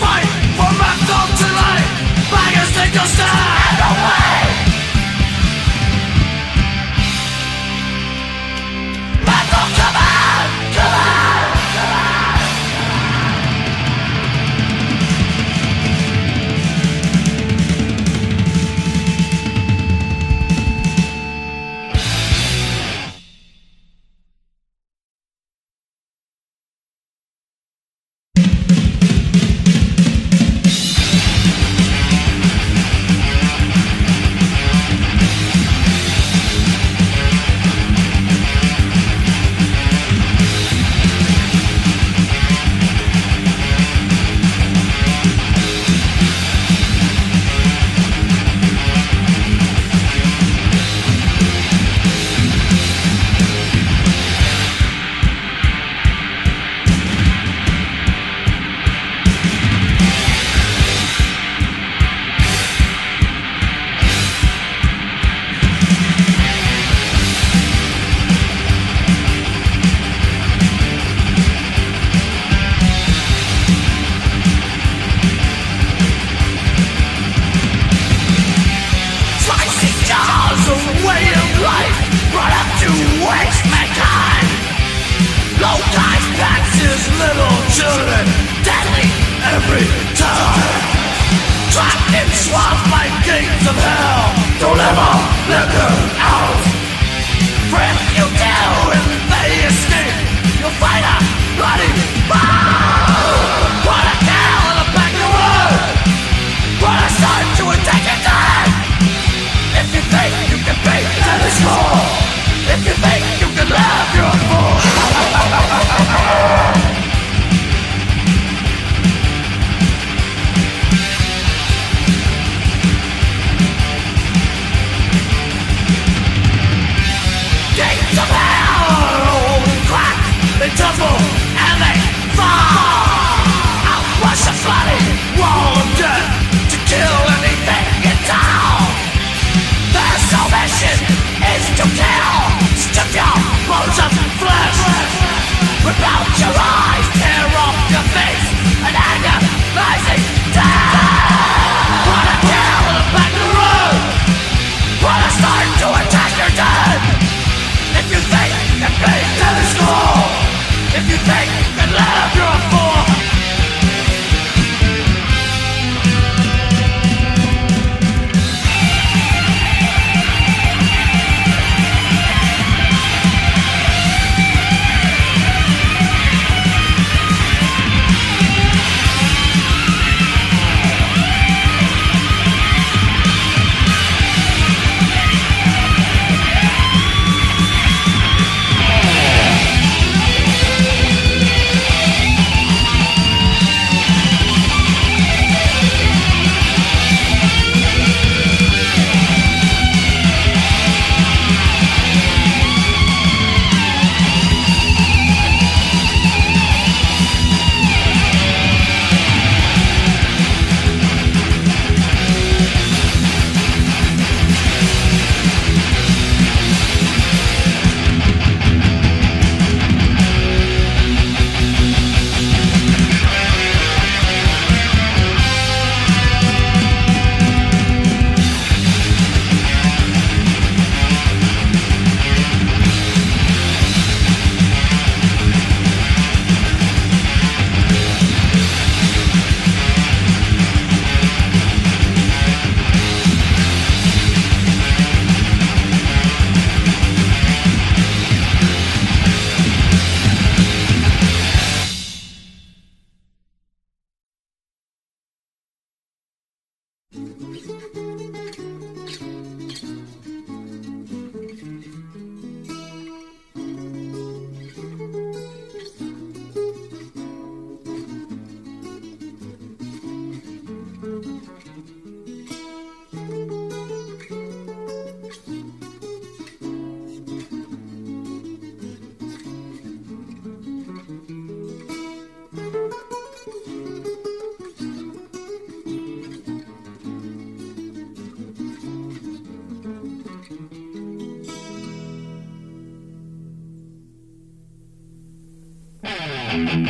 fight for my thought tonight. Beggars take your stand. guys backs little children deadly every time. Trapped in swamps gates of hell. Don't ever let them out. Friend, you do, and they escape, you'll find a bloody fire. double and they fall. I bloody to kill anything. Their salvation is to kill. Strip your bones of flesh. Rip out your eyes, tear off your face, and agonizing.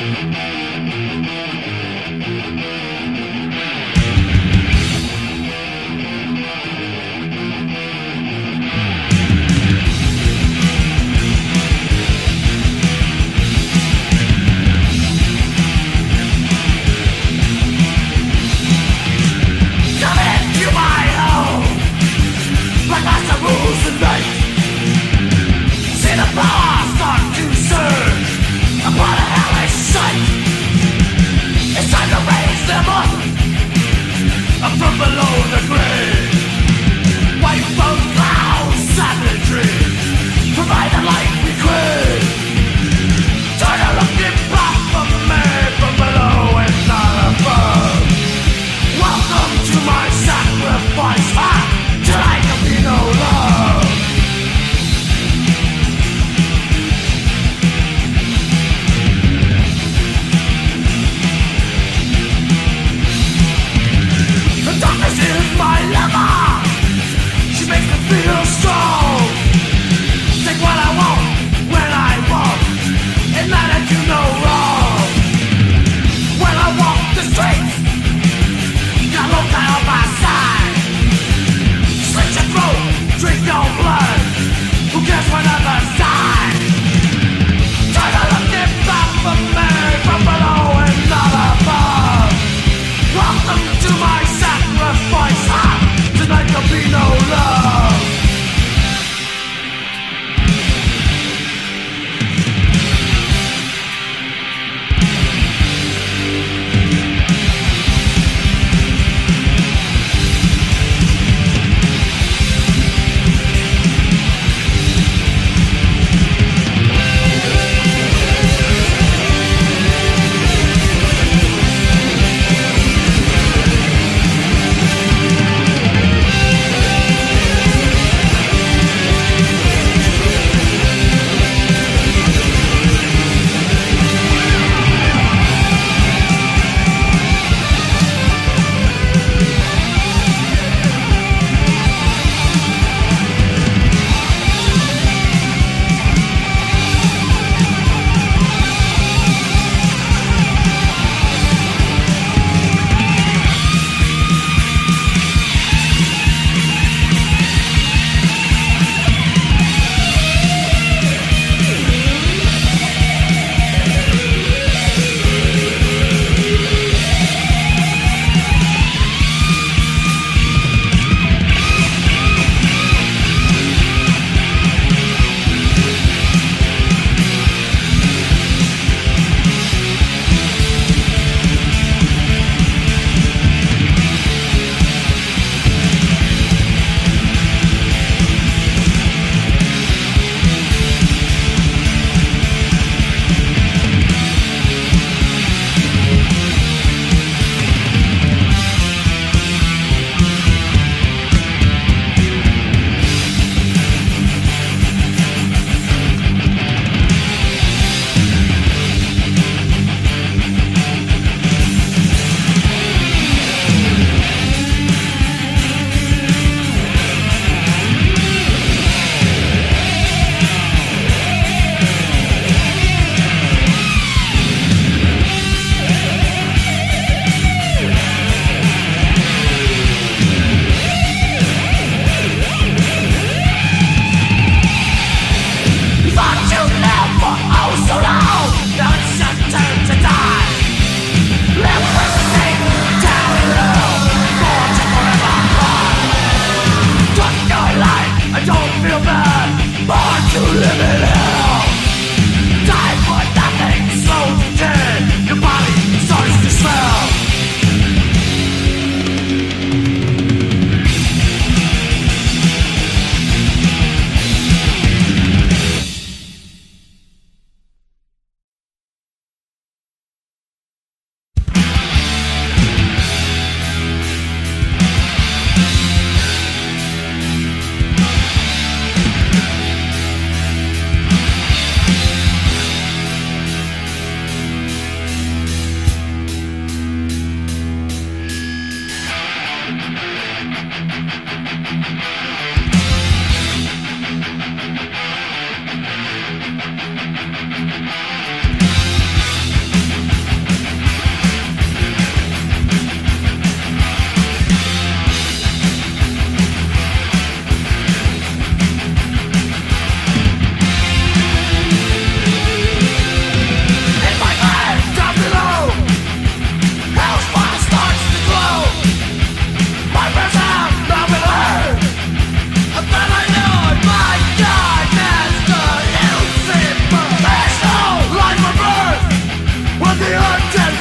Música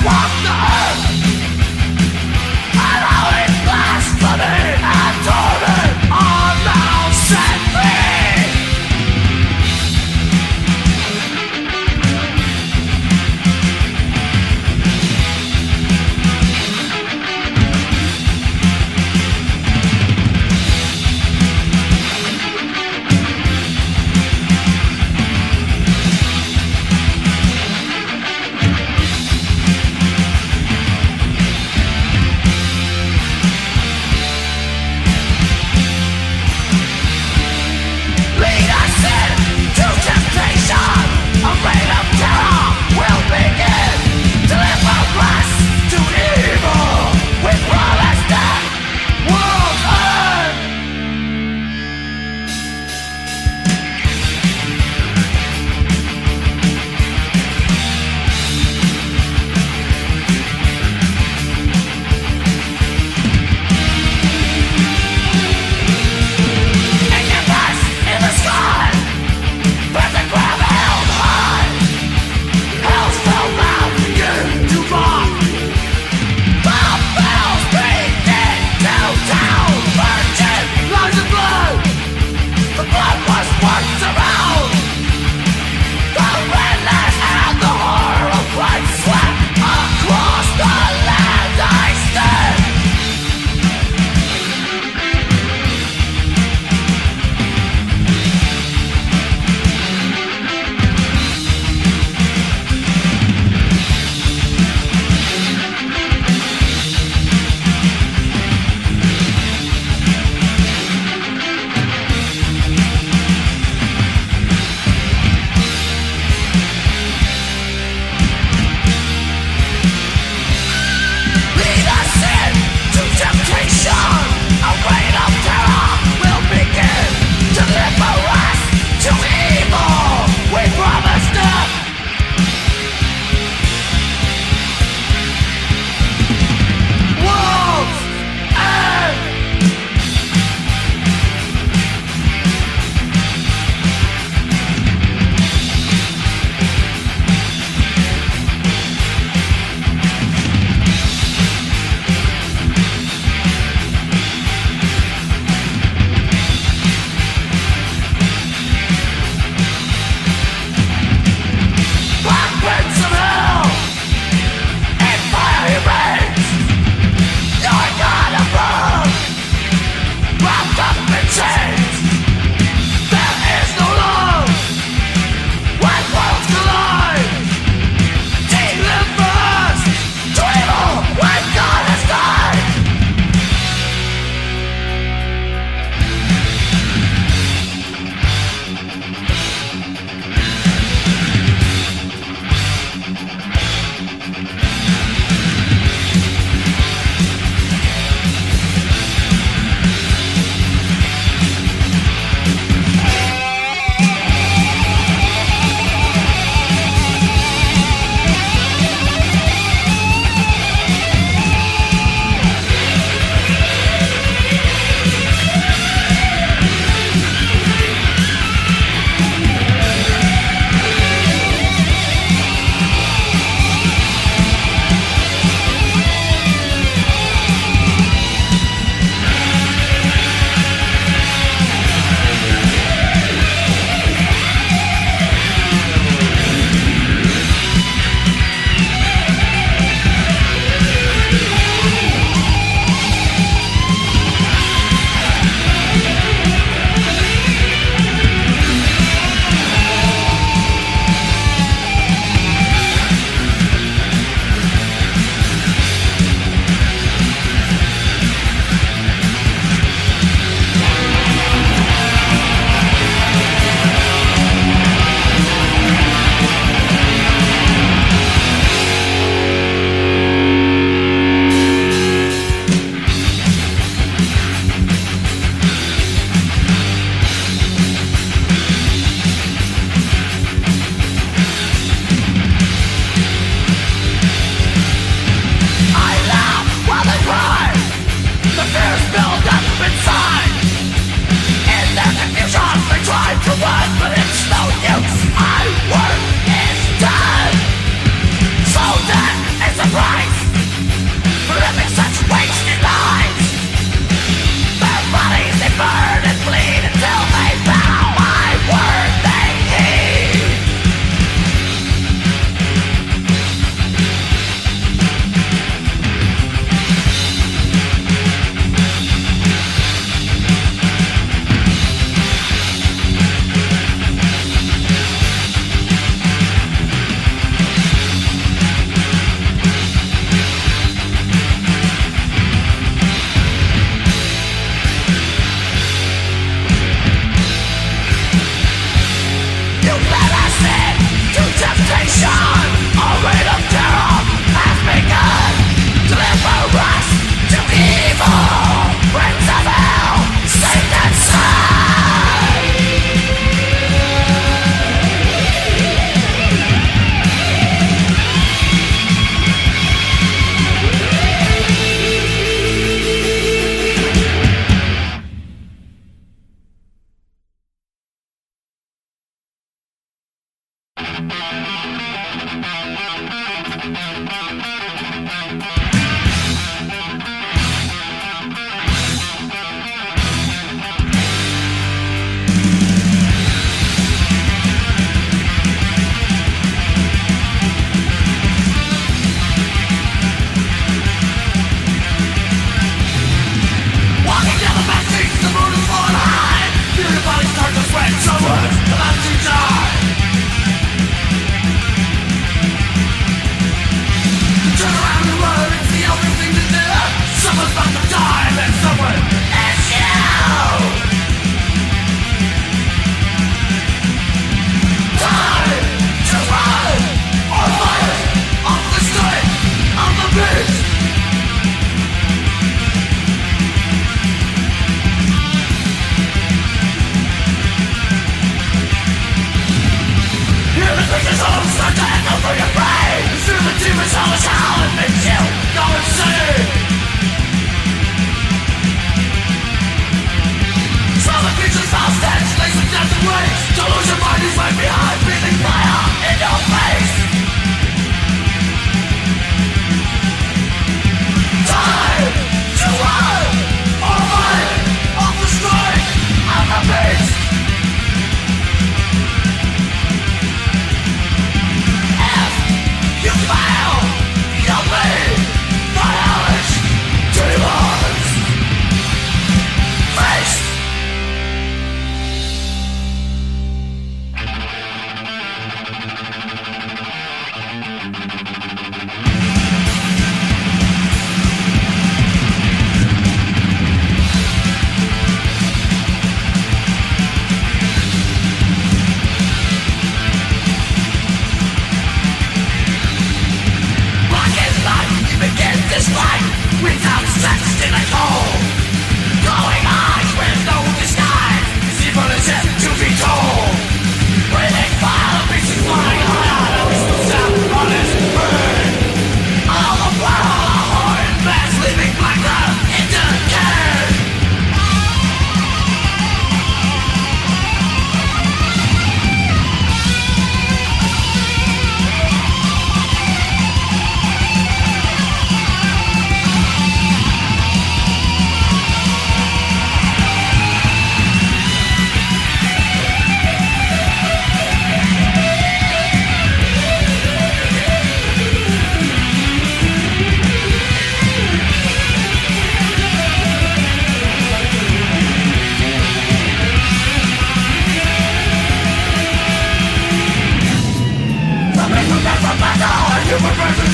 What the?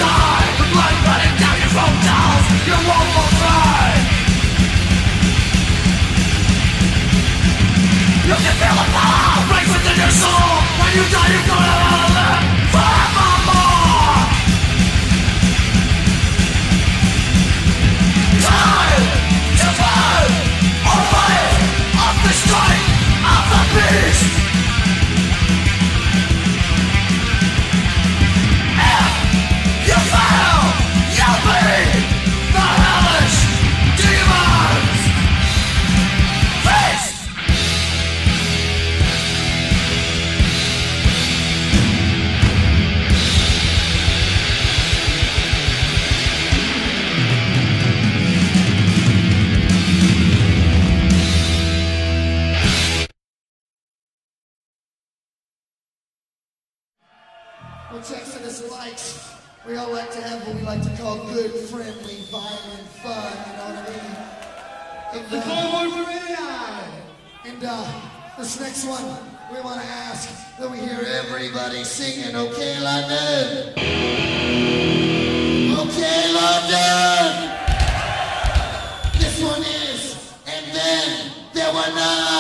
die The blood running down your You won't You can feel the power Break within your soul When you die you're gonna live forevermore Time to the of the beast! uh, this next one, we want to ask that we hear everybody singing, okay, London? Okay, London! This one is, and then there were none.